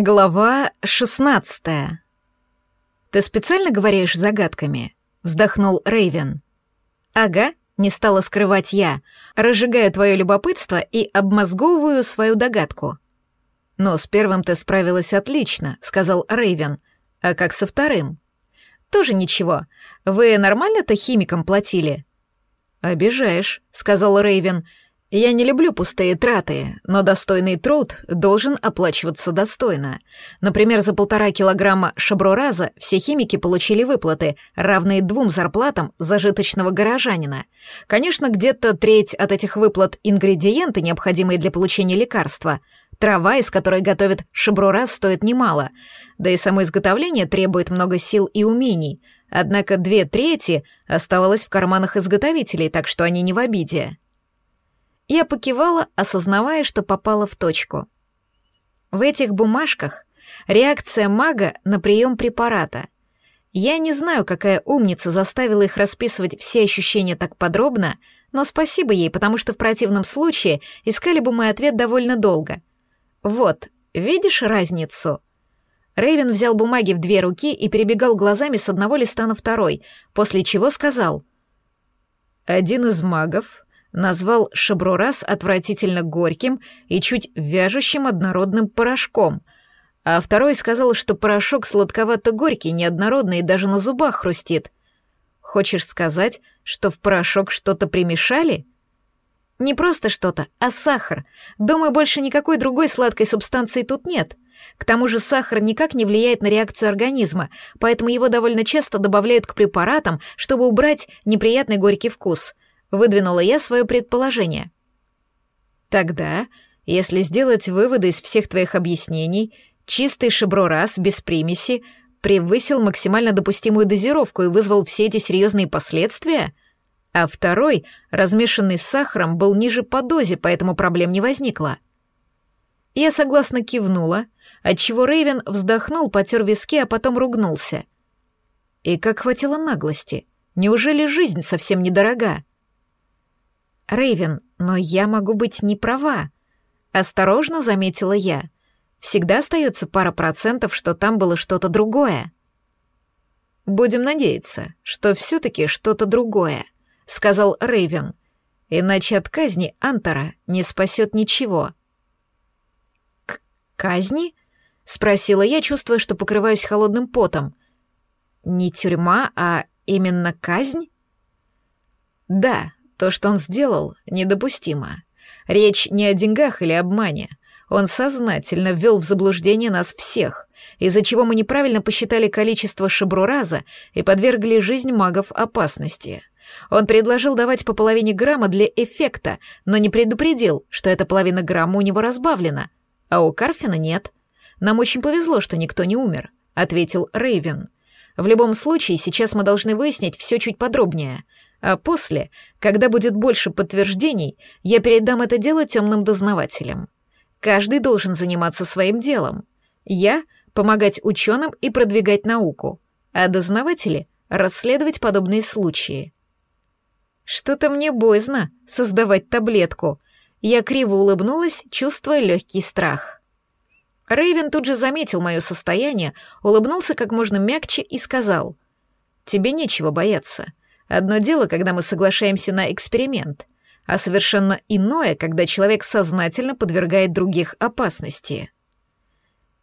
Глава шестнадцатая. «Ты специально говоришь загадками?» — вздохнул Рейвен. «Ага», — не стала скрывать я, разжигаю твое любопытство и обмозговываю свою догадку. «Но с первым ты справилась отлично», — сказал Рейвен. «А как со вторым?» «Тоже ничего. Вы нормально-то химикам платили?» «Обижаешь», — сказал Рейвен. Я не люблю пустые траты, но достойный труд должен оплачиваться достойно. Например, за полтора килограмма шаброраза все химики получили выплаты, равные двум зарплатам зажиточного горожанина. Конечно, где-то треть от этих выплат — ингредиенты, необходимые для получения лекарства. Трава, из которой готовят шаброраз, стоит немало, да и само изготовление требует много сил и умений. Однако две трети оставалось в карманах изготовителей, так что они не в обиде. Я покивала, осознавая, что попала в точку. В этих бумажках реакция мага на прием препарата. Я не знаю, какая умница заставила их расписывать все ощущения так подробно, но спасибо ей, потому что в противном случае искали бы мой ответ довольно долго. Вот, видишь разницу? Рейвен взял бумаги в две руки и перебегал глазами с одного листа на второй, после чего сказал. «Один из магов назвал шабрурас отвратительно горьким и чуть вяжущим однородным порошком, а второй сказал, что порошок сладковато-горький, неоднородный и даже на зубах хрустит. Хочешь сказать, что в порошок что-то примешали? Не просто что-то, а сахар. Думаю, больше никакой другой сладкой субстанции тут нет. К тому же сахар никак не влияет на реакцию организма, поэтому его довольно часто добавляют к препаратам, чтобы убрать неприятный горький вкус. Выдвинула я свое предположение. Тогда, если сделать выводы из всех твоих объяснений, чистый шаброрас без примеси превысил максимально допустимую дозировку и вызвал все эти серьезные последствия, а второй, размешанный с сахаром, был ниже по дозе, поэтому проблем не возникло. Я согласно кивнула, отчего Рейвен вздохнул, потер виски, а потом ругнулся. И как хватило наглости. Неужели жизнь совсем недорога? Рейвен, но я могу быть не права. Осторожно заметила я. Всегда остается пара процентов, что там было что-то другое. Будем надеяться, что все-таки что-то другое, сказал Рейвен. Иначе от казни Антора не спасет ничего. К казни? спросила я, чувствуя, что покрываюсь холодным потом. Не тюрьма, а именно казнь? Да, то, что он сделал, недопустимо. Речь не о деньгах или обмане. Он сознательно ввел в заблуждение нас всех, из-за чего мы неправильно посчитали количество шабрураза и подвергли жизнь магов опасности. Он предложил давать по половине грамма для эффекта, но не предупредил, что эта половина грамма у него разбавлена, а у Карфина нет. Нам очень повезло, что никто не умер, ответил Рейвен. В любом случае, сейчас мы должны выяснить все чуть подробнее — а после, когда будет больше подтверждений, я передам это дело темным дознавателям. Каждый должен заниматься своим делом. Я — помогать ученым и продвигать науку, а дознаватели — расследовать подобные случаи. Что-то мне боязно создавать таблетку. Я криво улыбнулась, чувствуя легкий страх. Рейвен тут же заметил мое состояние, улыбнулся как можно мягче и сказал, «Тебе нечего бояться. Одно дело, когда мы соглашаемся на эксперимент, а совершенно иное, когда человек сознательно подвергает других опасности.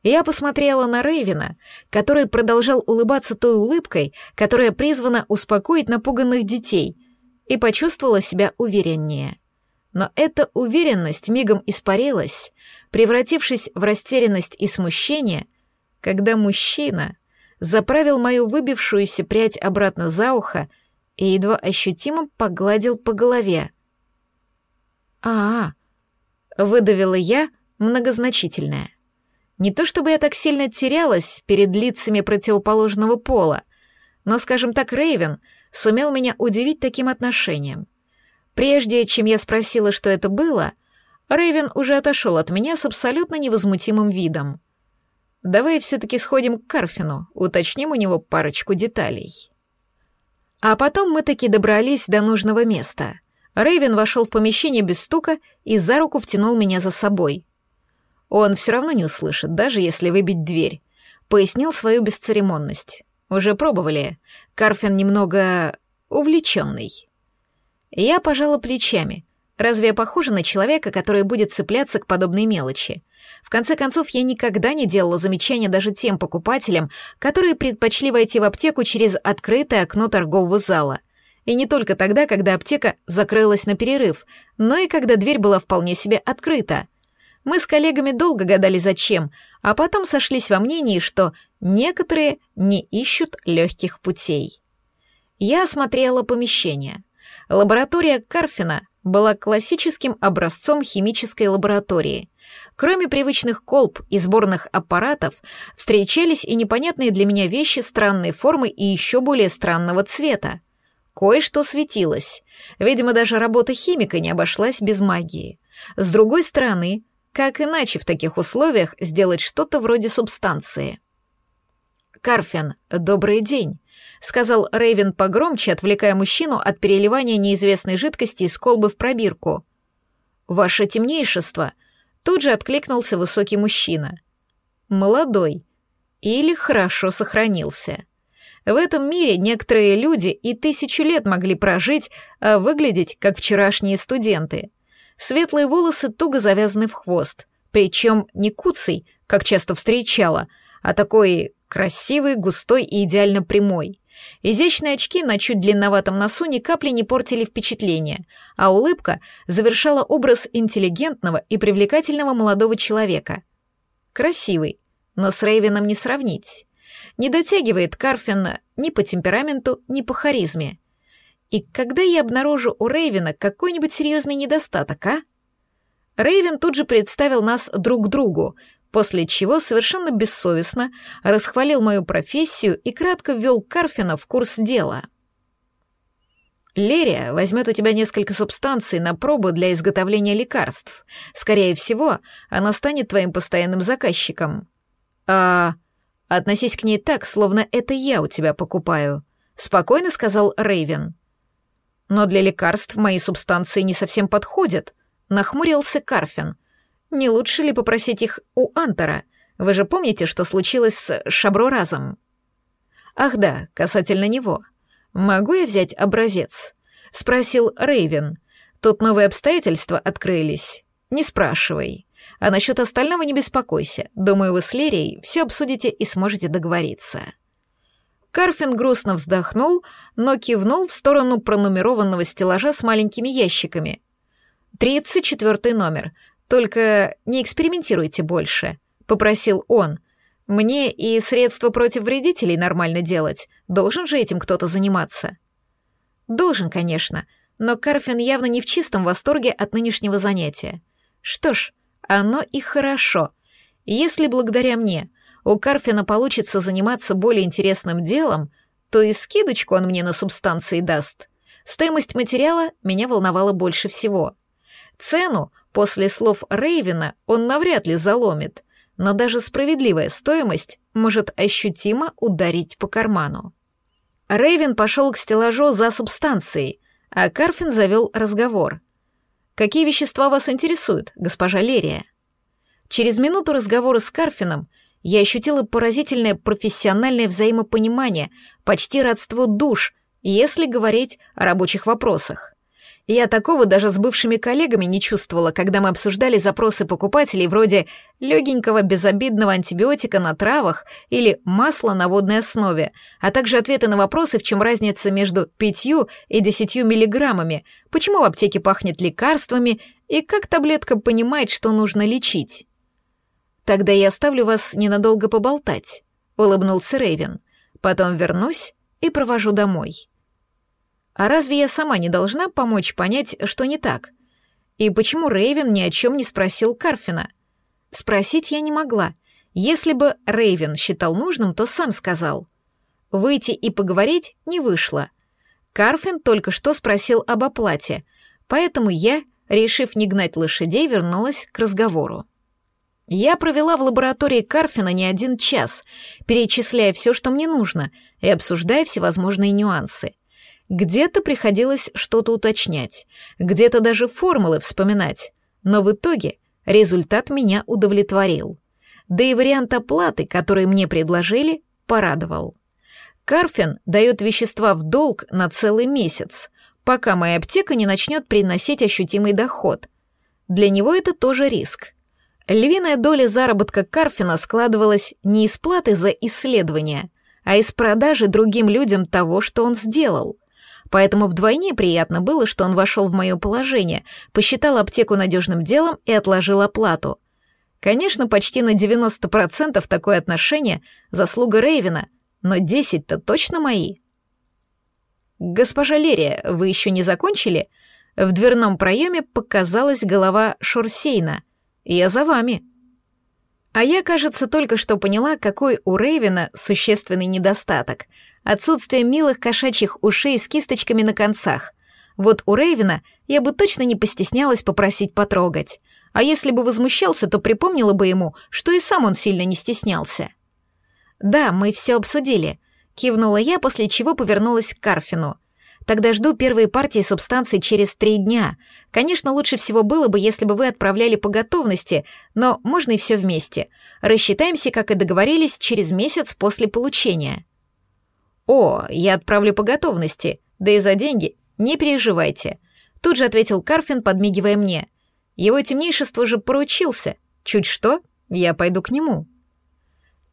Я посмотрела на Рейвина, который продолжал улыбаться той улыбкой, которая призвана успокоить напуганных детей, и почувствовала себя увереннее. Но эта уверенность мигом испарилась, превратившись в растерянность и смущение, когда мужчина заправил мою выбившуюся прядь обратно за ухо и едва ощутимо погладил по голове. «А, -а выдавила я многозначительное. Не то чтобы я так сильно терялась перед лицами противоположного пола, но, скажем так, Рейвен сумел меня удивить таким отношением. Прежде чем я спросила, что это было, Рейвен уже отошел от меня с абсолютно невозмутимым видом. «Давай все-таки сходим к Карфину, уточним у него парочку деталей». А потом мы таки добрались до нужного места. Рейвен вошел в помещение без стука и за руку втянул меня за собой. Он все равно не услышит, даже если выбить дверь. Пояснил свою бесцеремонность. Уже пробовали. Карфин немного увлеченный. Я пожала плечами. Разве я похожа на человека, который будет цепляться к подобной мелочи? В конце концов, я никогда не делала замечания даже тем покупателям, которые предпочли войти в аптеку через открытое окно торгового зала. И не только тогда, когда аптека закрылась на перерыв, но и когда дверь была вполне себе открыта. Мы с коллегами долго гадали зачем, а потом сошлись во мнении, что некоторые не ищут легких путей. Я осмотрела помещение. Лаборатория Карфина была классическим образцом химической лаборатории. Кроме привычных колб и сборных аппаратов, встречались и непонятные для меня вещи странной формы и еще более странного цвета. Кое-что светилось. Видимо, даже работа химика не обошлась без магии. С другой стороны, как иначе в таких условиях сделать что-то вроде субстанции? «Карфин, добрый день», — сказал Рейвен погромче, отвлекая мужчину от переливания неизвестной жидкости из колбы в пробирку. «Ваше темнейшество», — тут же откликнулся высокий мужчина. «Молодой. Или хорошо сохранился». В этом мире некоторые люди и тысячу лет могли прожить, а выглядеть как вчерашние студенты. Светлые волосы туго завязаны в хвост, причем не куцей, как часто встречала, а такой красивый, густой и идеально прямой. Изящные очки на чуть длинноватом носу ни капли не портили впечатление, а улыбка завершала образ интеллигентного и привлекательного молодого человека. Красивый, но с Рейвеном не сравнить не дотягивает Карфина ни по темпераменту, ни по харизме. И когда я обнаружу у Рейвена какой-нибудь серьезный недостаток, а? Рейвен тут же представил нас друг другу, после чего совершенно бессовестно расхвалил мою профессию и кратко ввел Карфина в курс дела. Лерия возьмет у тебя несколько субстанций на пробу для изготовления лекарств. Скорее всего, она станет твоим постоянным заказчиком. А Относись к ней так, словно это я у тебя покупаю», — спокойно сказал Рейвен. «Но для лекарств мои субстанции не совсем подходят», — нахмурился Карфин. «Не лучше ли попросить их у Антора? Вы же помните, что случилось с Шаброразом?» «Ах да, касательно него. Могу я взять образец?» — спросил Рейвен. «Тут новые обстоятельства открылись. Не спрашивай». А насчет остального не беспокойся. Думаю, вы с Лерией все обсудите и сможете договориться». Карфин грустно вздохнул, но кивнул в сторону пронумерованного стеллажа с маленькими ящиками. «Тридцать четвертый номер. Только не экспериментируйте больше», — попросил он. «Мне и средства против вредителей нормально делать. Должен же этим кто-то заниматься». «Должен, конечно, но Карфин явно не в чистом восторге от нынешнего занятия. Что ж, оно и хорошо. Если благодаря мне у Карфина получится заниматься более интересным делом, то и скидочку он мне на субстанции даст. Стоимость материала меня волновала больше всего. Цену после слов Рейвена он навряд ли заломит, но даже справедливая стоимость может ощутимо ударить по карману. Рейвен пошел к стеллажу за субстанцией, а Карфин завел разговор. Какие вещества вас интересуют, госпожа Лерия? Через минуту разговора с Карфином я ощутила поразительное профессиональное взаимопонимание, почти родство душ, если говорить о рабочих вопросах. Я такого даже с бывшими коллегами не чувствовала, когда мы обсуждали запросы покупателей вроде легенького безобидного антибиотика на травах или масла на водной основе, а также ответы на вопросы, в чем разница между пятью и десятью миллиграммами, почему в аптеке пахнет лекарствами и как таблетка понимает, что нужно лечить. «Тогда я оставлю вас ненадолго поболтать», — улыбнулся Рейвен. «Потом вернусь и провожу домой». А разве я сама не должна помочь понять, что не так? И почему Рейвен ни о чем не спросил Карфина? Спросить я не могла. Если бы Рейвен считал нужным, то сам сказал. Выйти и поговорить не вышло. Карфин только что спросил об оплате, поэтому я, решив не гнать лошадей, вернулась к разговору. Я провела в лаборатории Карфина не один час, перечисляя все, что мне нужно, и обсуждая всевозможные нюансы — где-то приходилось что-то уточнять, где-то даже формулы вспоминать, но в итоге Результат меня удовлетворил. Да и вариант оплаты, который мне предложили, порадовал. Карфин дает вещества в долг на целый месяц, пока моя аптека не начнет приносить ощутимый доход. Для него это тоже риск. Львиная доля заработка Карфина складывалась не из платы за исследования, а из продажи другим людям того, что он сделал. Поэтому вдвойне приятно было, что он вошел в мое положение, посчитал аптеку надежным делом и отложил оплату. Конечно, почти на 90% такое отношение — заслуга Рейвена, но 10-то точно мои. «Госпожа Лерия, вы еще не закончили?» В дверном проеме показалась голова Шорсейна. «Я за вами». А я, кажется, только что поняла, какой у Рейвена существенный недостаток. Отсутствие милых кошачьих ушей с кисточками на концах. Вот у Рейвена я бы точно не постеснялась попросить потрогать. А если бы возмущался, то припомнила бы ему, что и сам он сильно не стеснялся. «Да, мы все обсудили», — кивнула я, после чего повернулась к Карфину. Тогда жду первые партии субстанций через три дня. Конечно, лучше всего было бы, если бы вы отправляли по готовности, но можно и все вместе. Рассчитаемся, как и договорились, через месяц после получения. О, я отправлю по готовности, да и за деньги. Не переживайте. Тут же ответил Карфин, подмигивая мне. Его темнейшество же поручился. Чуть что, я пойду к нему.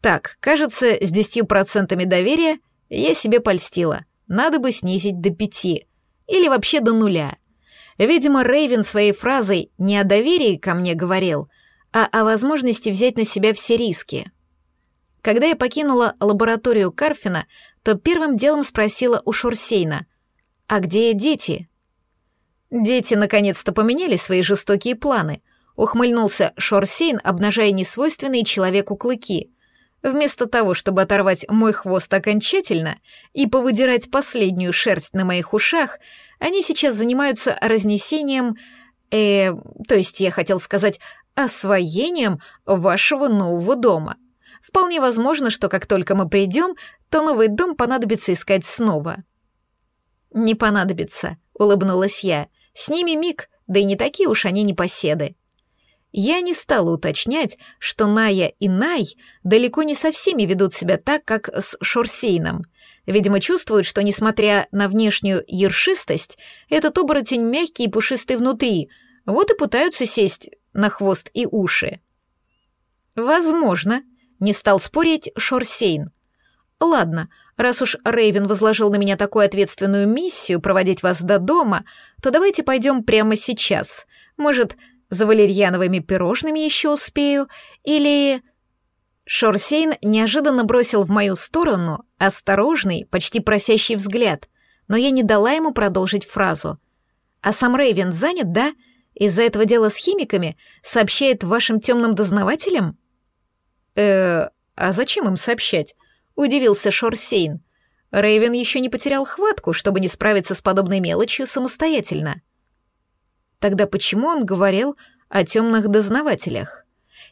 Так, кажется, с десятью процентами доверия я себе польстила — надо бы снизить до пяти. Или вообще до нуля. Видимо, Рейвен своей фразой не о доверии ко мне говорил, а о возможности взять на себя все риски. Когда я покинула лабораторию Карфина, то первым делом спросила у Шурсейна, «А где дети?» «Дети наконец-то поменяли свои жестокие планы», — ухмыльнулся Шорсейн, обнажая несвойственные человеку клыки. Вместо того, чтобы оторвать мой хвост окончательно и повыдирать последнюю шерсть на моих ушах, они сейчас занимаются разнесением, э, то есть я хотел сказать, освоением вашего нового дома. Вполне возможно, что как только мы придем, то новый дом понадобится искать снова. Не понадобится, улыбнулась я. С ними миг, да и не такие уж они непоседы. Я не стала уточнять, что Ная и Най далеко не со всеми ведут себя так, как с Шорсейном. Видимо, чувствуют, что, несмотря на внешнюю ершистость, этот оборотень мягкий и пушистый внутри, вот и пытаются сесть на хвост и уши. «Возможно», — не стал спорить Шорсейн. «Ладно, раз уж Рейвен возложил на меня такую ответственную миссию проводить вас до дома, то давайте пойдем прямо сейчас. Может, за валерьяновыми пирожными еще успею, или... Шорсейн неожиданно бросил в мою сторону осторожный, почти просящий взгляд, но я не дала ему продолжить фразу. «А сам Рейвен занят, да? Из-за этого дела с химиками сообщает вашим темным дознавателям?» «Э, а зачем им сообщать?» — удивился Шорсейн. Рейвен еще не потерял хватку, чтобы не справиться с подобной мелочью самостоятельно. Тогда почему он говорил о темных дознавателях?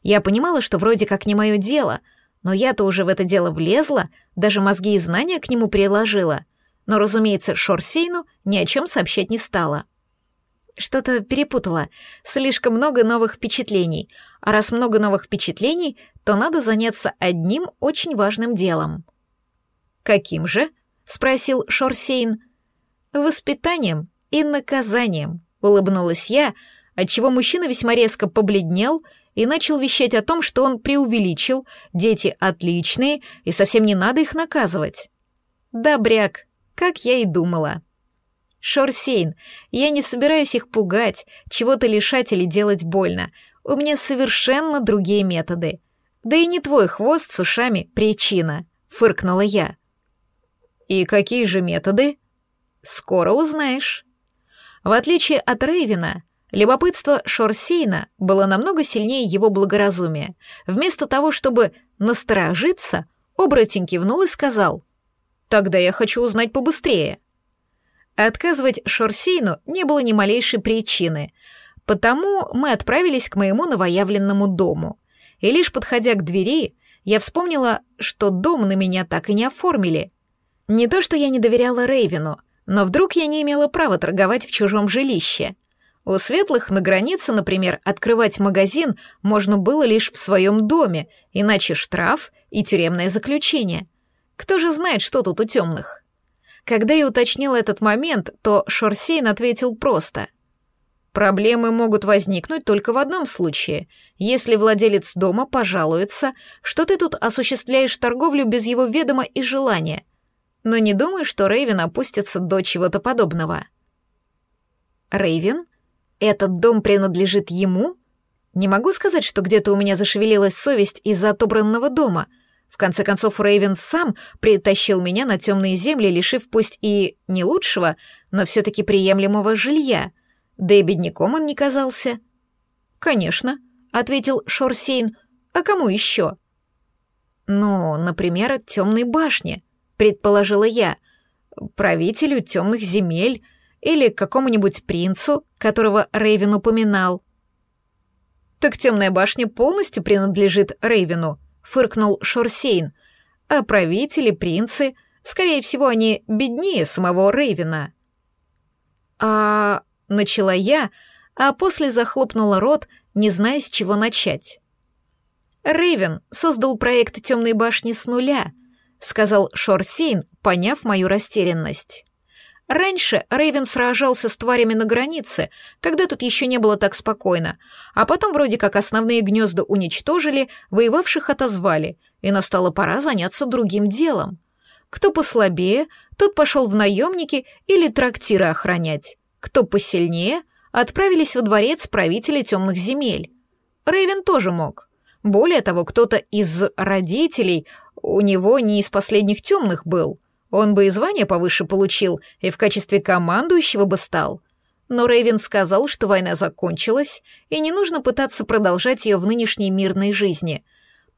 Я понимала, что вроде как не мое дело, но я-то уже в это дело влезла, даже мозги и знания к нему приложила. Но, разумеется, Шорсейну ни о чем сообщать не стала. Что-то перепутала. Слишком много новых впечатлений. А раз много новых впечатлений, то надо заняться одним очень важным делом. «Каким же?» — спросил Шорсейн. «Воспитанием и наказанием», Улыбнулась я, отчего мужчина весьма резко побледнел и начал вещать о том, что он преувеличил, дети отличные, и совсем не надо их наказывать. Добряк, как я и думала. Шорсейн, я не собираюсь их пугать, чего-то лишать или делать больно. У меня совершенно другие методы. Да и не твой хвост с ушами причина, фыркнула я. И какие же методы? Скоро узнаешь. В отличие от Рейвина, любопытство Шорсейна было намного сильнее его благоразумия. Вместо того, чтобы насторожиться, оборотень кивнул и сказал, «Тогда я хочу узнать побыстрее». Отказывать Шорсейну не было ни малейшей причины, потому мы отправились к моему новоявленному дому. И лишь подходя к двери, я вспомнила, что дом на меня так и не оформили. Не то, что я не доверяла Рейвину — но вдруг я не имела права торговать в чужом жилище. У светлых на границе, например, открывать магазин можно было лишь в своем доме, иначе штраф и тюремное заключение. Кто же знает, что тут у темных? Когда я уточнила этот момент, то Шорсейн ответил просто. Проблемы могут возникнуть только в одном случае, если владелец дома пожалуется, что ты тут осуществляешь торговлю без его ведома и желания. Но не думаю, что Рейвен опустится до чего-то подобного. Рейвен? Этот дом принадлежит ему? Не могу сказать, что где-то у меня зашевелилась совесть из-за отобранного дома. В конце концов, Рейвен сам притащил меня на темные земли, лишив пусть и не лучшего, но все-таки приемлемого жилья. Да и бедняком он не казался. «Конечно», — ответил Шорсейн. «А кому еще?» «Ну, например, темной башни», — предположила я. «Правителю темных земель» или какому-нибудь принцу, которого Рейвен упоминал. «Так темная башня полностью принадлежит Рейвену», — фыркнул Шорсейн. «А правители, принцы, скорее всего, они беднее самого Рейвена». «А...» — начала я, а после захлопнула рот, не зная, с чего начать. Рейвен создал проект темной башни с нуля», — сказал Шорсейн, поняв мою растерянность. Раньше Рейвен сражался с тварями на границе, когда тут еще не было так спокойно, а потом вроде как основные гнезда уничтожили, воевавших отозвали, и настала пора заняться другим делом. Кто послабее, тот пошел в наемники или трактиры охранять. Кто посильнее, отправились во дворец правителя темных земель. Рейвен тоже мог. Более того, кто-то из родителей у него не из последних темных был — он бы и звание повыше получил, и в качестве командующего бы стал. Но Рейвен сказал, что война закончилась, и не нужно пытаться продолжать ее в нынешней мирной жизни.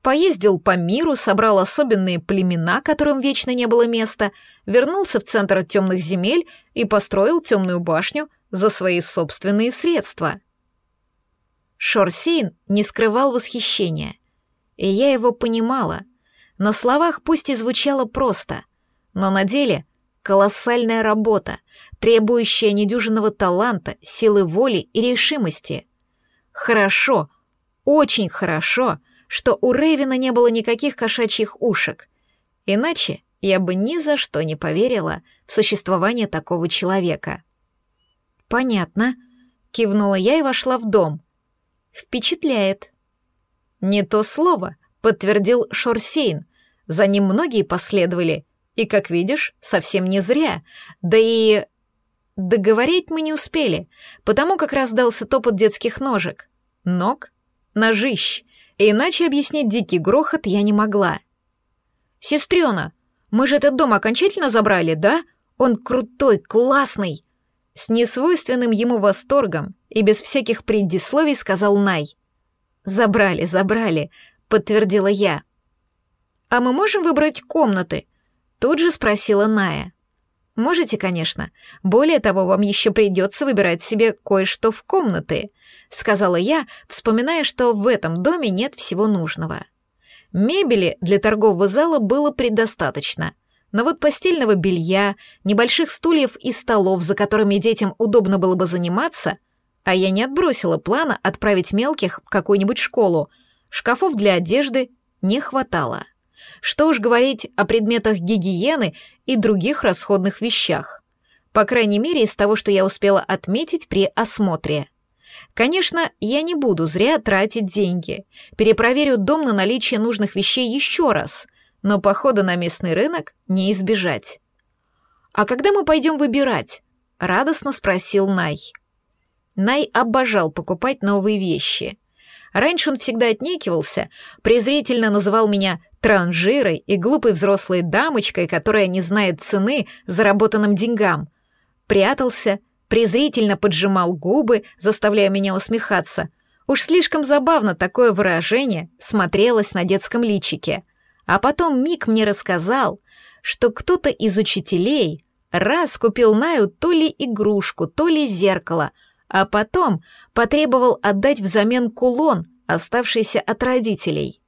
Поездил по миру, собрал особенные племена, которым вечно не было места, вернулся в центр темных земель и построил темную башню за свои собственные средства. Шорсейн не скрывал восхищения. И я его понимала. На словах пусть и звучало просто — но на деле колоссальная работа, требующая недюжинного таланта, силы воли и решимости. Хорошо, очень хорошо, что у Рейвена не было никаких кошачьих ушек. Иначе я бы ни за что не поверила в существование такого человека. «Понятно», — кивнула я и вошла в дом. «Впечатляет». «Не то слово», — подтвердил Шорсейн. За ним многие последовали — и, как видишь, совсем не зря. Да и... Договорить мы не успели, потому как раздался топот детских ножек. Ног? Ножищ. Иначе объяснить дикий грохот я не могла. «Сестрёна, мы же этот дом окончательно забрали, да? Он крутой, классный!» С несвойственным ему восторгом и без всяких предисловий сказал Най. «Забрали, забрали», — подтвердила я. «А мы можем выбрать комнаты?» Тут же спросила Ная. «Можете, конечно. Более того, вам еще придется выбирать себе кое-что в комнаты», сказала я, вспоминая, что в этом доме нет всего нужного. Мебели для торгового зала было предостаточно, но вот постельного белья, небольших стульев и столов, за которыми детям удобно было бы заниматься, а я не отбросила плана отправить мелких в какую-нибудь школу, шкафов для одежды не хватало. Что уж говорить о предметах гигиены и других расходных вещах. По крайней мере, из того, что я успела отметить при осмотре. Конечно, я не буду зря тратить деньги. Перепроверю дом на наличие нужных вещей еще раз, но похода на местный рынок не избежать. «А когда мы пойдем выбирать?» — радостно спросил Най. Най обожал покупать новые вещи. Раньше он всегда отнекивался, презрительно называл меня транжирой и глупой взрослой дамочкой, которая не знает цены заработанным деньгам. Прятался, презрительно поджимал губы, заставляя меня усмехаться. Уж слишком забавно такое выражение смотрелось на детском личике. А потом Мик мне рассказал, что кто-то из учителей раз купил Наю то ли игрушку, то ли зеркало, а потом потребовал отдать взамен кулон, оставшийся от родителей.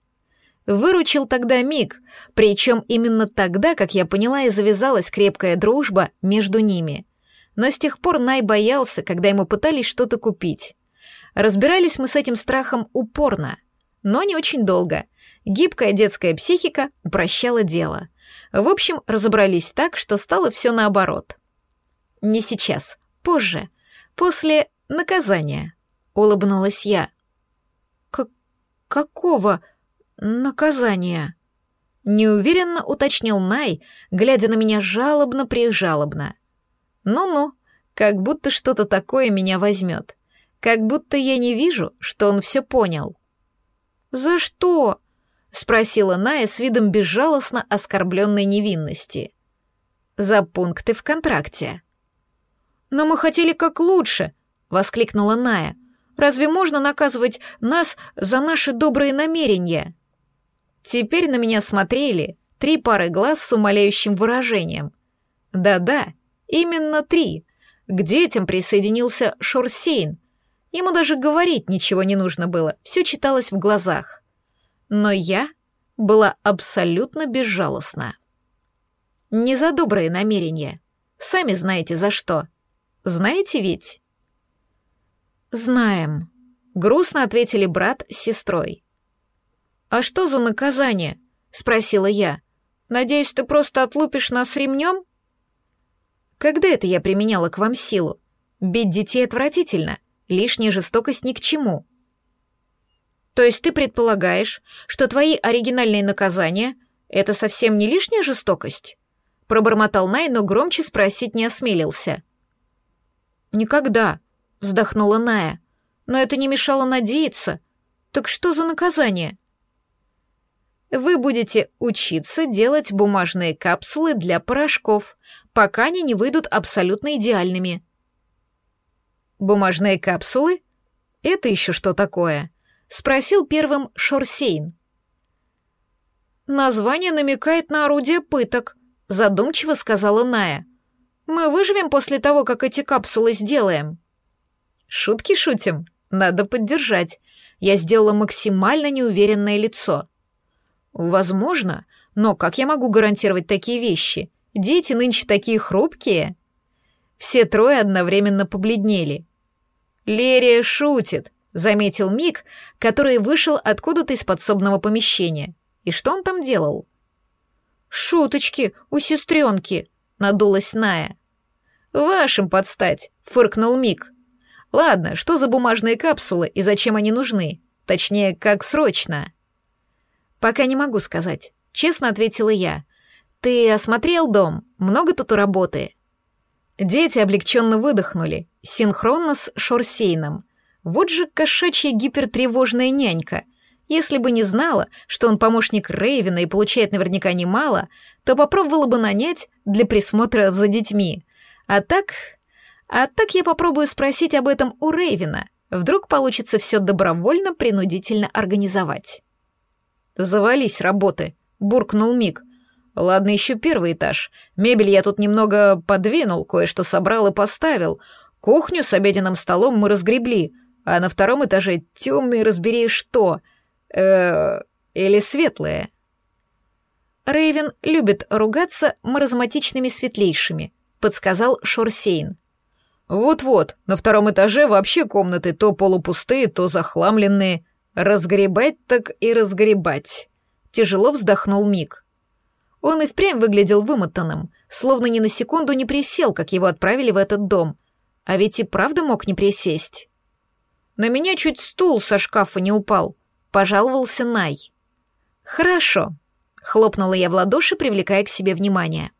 Выручил тогда Мик, причем именно тогда, как я поняла, и завязалась крепкая дружба между ними. Но с тех пор Най боялся, когда ему пытались что-то купить. Разбирались мы с этим страхом упорно, но не очень долго. Гибкая детская психика упрощала дело. В общем, разобрались так, что стало все наоборот. Не сейчас, позже, после наказания, улыбнулась я. Какого наказания? Неуверенно уточнил Най, глядя на меня жалобно-прижалобно. Ну-ну, как будто что-то такое меня возьмет. Как будто я не вижу, что он все понял. «За что?» — спросила Ная с видом безжалостно оскорбленной невинности. «За пункты в контракте». «Но мы хотели как лучше», — воскликнула Ная. «Разве можно наказывать нас за наши добрые намерения?» Теперь на меня смотрели три пары глаз с умоляющим выражением. Да-да, именно три. К детям присоединился Шорсейн. Ему даже говорить ничего не нужно было, все читалось в глазах. Но я была абсолютно безжалостна. Не за добрые намерения. Сами знаете за что. Знаете ведь? Знаем. Грустно ответили брат с сестрой. «А что за наказание?» — спросила я. «Надеюсь, ты просто отлупишь нас ремнем?» «Когда это я применяла к вам силу? Бить детей отвратительно, лишняя жестокость ни к чему». «То есть ты предполагаешь, что твои оригинальные наказания — это совсем не лишняя жестокость?» Пробормотал Най, но громче спросить не осмелился. «Никогда», — вздохнула Ная. «Но это не мешало надеяться. Так что за наказание?» вы будете учиться делать бумажные капсулы для порошков, пока они не выйдут абсолютно идеальными. Бумажные капсулы? Это еще что такое? Спросил первым Шорсейн. Название намекает на орудие пыток, задумчиво сказала Ная. Мы выживем после того, как эти капсулы сделаем. Шутки шутим, надо поддержать. Я сделала максимально неуверенное лицо. Возможно, но как я могу гарантировать такие вещи? Дети нынче такие хрупкие. Все трое одновременно побледнели. Лерия шутит, заметил Мик, который вышел откуда-то из подсобного помещения. И что он там делал? Шуточки у сестренки, надулась Ная. Вашим подстать, фыркнул Мик. Ладно, что за бумажные капсулы и зачем они нужны? Точнее, как срочно? «Пока не могу сказать», — честно ответила я. «Ты осмотрел дом? Много тут работы?» Дети облегченно выдохнули, синхронно с Шорсейном. Вот же кошачья гипертревожная нянька. Если бы не знала, что он помощник Рейвена и получает наверняка немало, то попробовала бы нанять для присмотра за детьми. А так... А так я попробую спросить об этом у Рейвена. Вдруг получится все добровольно-принудительно организовать. «Завались работы», — буркнул Мик. «Ладно, еще первый этаж. Мебель я тут немного подвинул, кое-что собрал и поставил. Кухню с обеденным столом мы разгребли, а на втором этаже темные разбери что. Э, или светлые». Рейвен любит ругаться маразматичными светлейшими, подсказал Шорсейн. Вот-вот, на втором этаже вообще комнаты то полупустые, то захламленные. «Разгребать так и разгребать», — тяжело вздохнул Мик. Он и впрямь выглядел вымотанным, словно ни на секунду не присел, как его отправили в этот дом. А ведь и правда мог не присесть. «На меня чуть стул со шкафа не упал», — пожаловался Най. «Хорошо», — хлопнула я в ладоши, привлекая к себе внимание.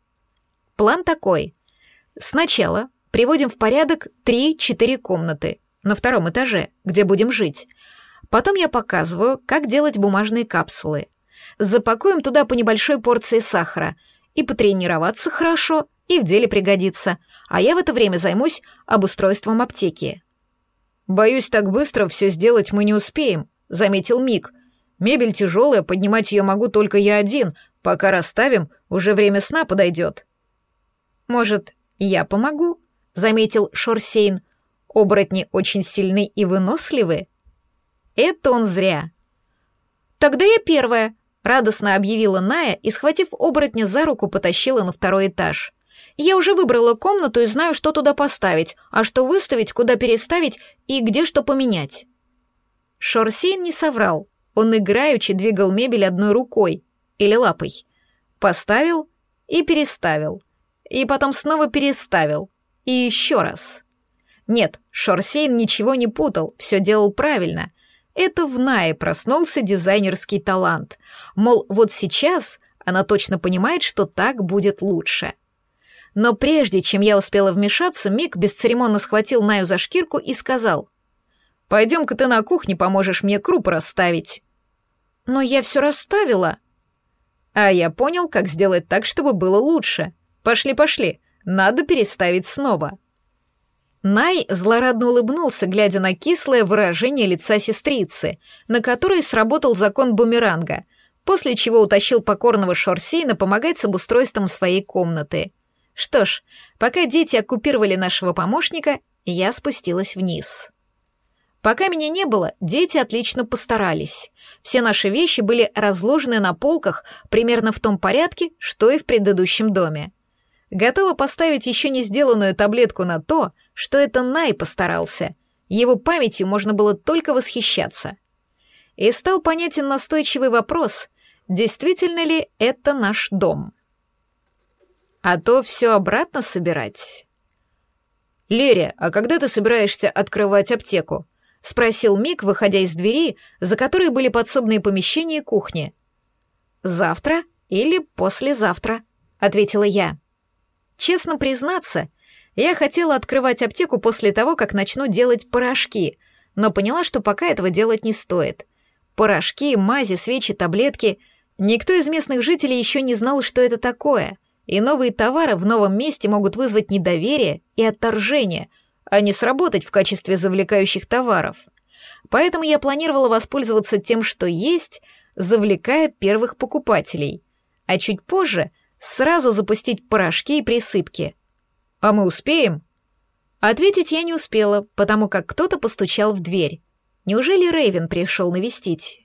«План такой. Сначала приводим в порядок три-четыре комнаты на втором этаже, где будем жить, Потом я показываю, как делать бумажные капсулы. Запакуем туда по небольшой порции сахара. И потренироваться хорошо, и в деле пригодится. А я в это время займусь обустройством аптеки. «Боюсь, так быстро все сделать мы не успеем», — заметил Мик. «Мебель тяжелая, поднимать ее могу только я один. Пока расставим, уже время сна подойдет». «Может, я помогу?» — заметил Шорсейн. «Оборотни очень сильны и выносливы». Это он зря. «Тогда я первая», — радостно объявила Ная и, схватив оборотня за руку, потащила на второй этаж. Я уже выбрала комнату и знаю, что туда поставить, а что выставить, куда переставить и где что поменять». Шорсейн не соврал. Он играючи двигал мебель одной рукой или лапой. Поставил и переставил. И потом снова переставил. И еще раз. Нет, Шорсейн ничего не путал, все делал правильно. Это в Нае проснулся дизайнерский талант. Мол, вот сейчас она точно понимает, что так будет лучше. Но прежде чем я успела вмешаться, Мик бесцеремонно схватил Наю за шкирку и сказал, «Пойдем-ка ты на кухне поможешь мне круп расставить». «Но я все расставила». «А я понял, как сделать так, чтобы было лучше. Пошли-пошли, надо переставить снова». Най злорадно улыбнулся, глядя на кислое выражение лица сестрицы, на которой сработал закон бумеранга, после чего утащил покорного Шорсейна помогать с обустройством своей комнаты. Что ж, пока дети оккупировали нашего помощника, я спустилась вниз. Пока меня не было, дети отлично постарались. Все наши вещи были разложены на полках примерно в том порядке, что и в предыдущем доме. Готова поставить еще не сделанную таблетку на то, что это Най постарался. Его памятью можно было только восхищаться. И стал понятен настойчивый вопрос, действительно ли это наш дом. А то все обратно собирать. «Лерия, а когда ты собираешься открывать аптеку?» — спросил Мик, выходя из двери, за которой были подсобные помещения и кухни. «Завтра или послезавтра», — ответила я. Честно признаться, я хотела открывать аптеку после того, как начну делать порошки, но поняла, что пока этого делать не стоит. Порошки, мази, свечи, таблетки — никто из местных жителей еще не знал, что это такое, и новые товары в новом месте могут вызвать недоверие и отторжение, а не сработать в качестве завлекающих товаров. Поэтому я планировала воспользоваться тем, что есть, завлекая первых покупателей, а чуть позже — сразу запустить порошки и присыпки. А мы успеем? Ответить я не успела, потому как кто-то постучал в дверь. Неужели Рейвен пришел навестить?